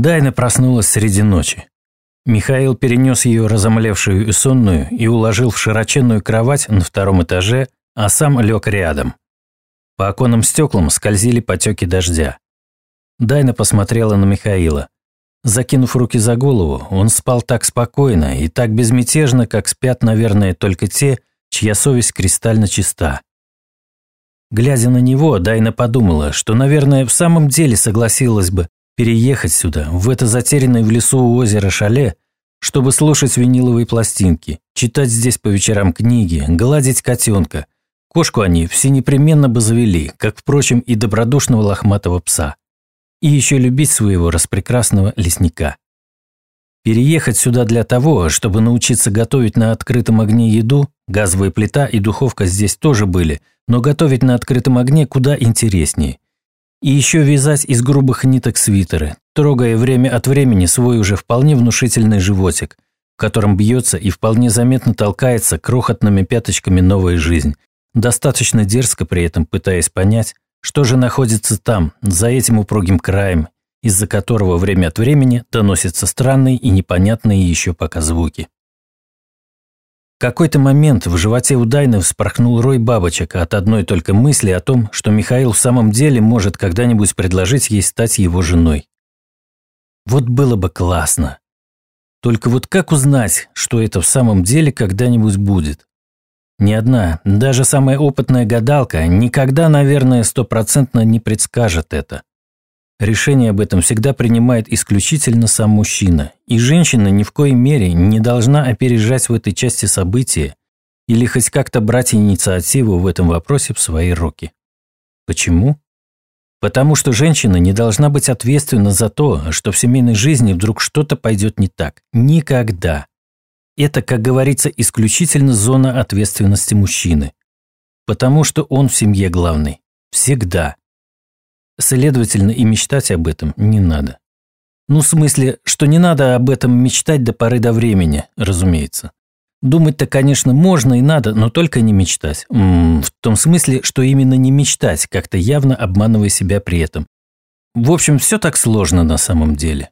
Дайна проснулась среди ночи. Михаил перенес ее разомлевшую и сонную и уложил в широченную кровать на втором этаже, а сам лег рядом. По оконным стеклам скользили потеки дождя. Дайна посмотрела на Михаила. Закинув руки за голову, он спал так спокойно и так безмятежно, как спят, наверное, только те, чья совесть кристально чиста. Глядя на него, Дайна подумала, что, наверное, в самом деле согласилась бы переехать сюда, в это затерянное в лесу у озера шале, чтобы слушать виниловые пластинки, читать здесь по вечерам книги, гладить котенка. Кошку они все непременно бы завели, как, впрочем, и добродушного лохматого пса. И еще любить своего распрекрасного лесника. Переехать сюда для того, чтобы научиться готовить на открытом огне еду, газовая плита и духовка здесь тоже были, но готовить на открытом огне куда интереснее. И еще вязать из грубых ниток свитеры, трогая время от времени свой уже вполне внушительный животик, в котором бьется и вполне заметно толкается крохотными пяточками новая жизнь, достаточно дерзко при этом пытаясь понять, что же находится там, за этим упругим краем, из-за которого время от времени доносятся странные и непонятные еще пока звуки какой-то момент в животе у Дайны вспорхнул рой бабочек от одной только мысли о том, что Михаил в самом деле может когда-нибудь предложить ей стать его женой. Вот было бы классно. Только вот как узнать, что это в самом деле когда-нибудь будет? Ни одна, даже самая опытная гадалка, никогда, наверное, стопроцентно не предскажет это. Решение об этом всегда принимает исключительно сам мужчина, и женщина ни в коей мере не должна опережать в этой части события или хоть как-то брать инициативу в этом вопросе в свои руки. Почему? Потому что женщина не должна быть ответственна за то, что в семейной жизни вдруг что-то пойдет не так. Никогда. Это, как говорится, исключительно зона ответственности мужчины. Потому что он в семье главный. Всегда. Следовательно, и мечтать об этом не надо. Ну, в смысле, что не надо об этом мечтать до поры до времени, разумеется. Думать-то, конечно, можно и надо, но только не мечтать. М -м, в том смысле, что именно не мечтать, как-то явно обманывая себя при этом. В общем, все так сложно на самом деле.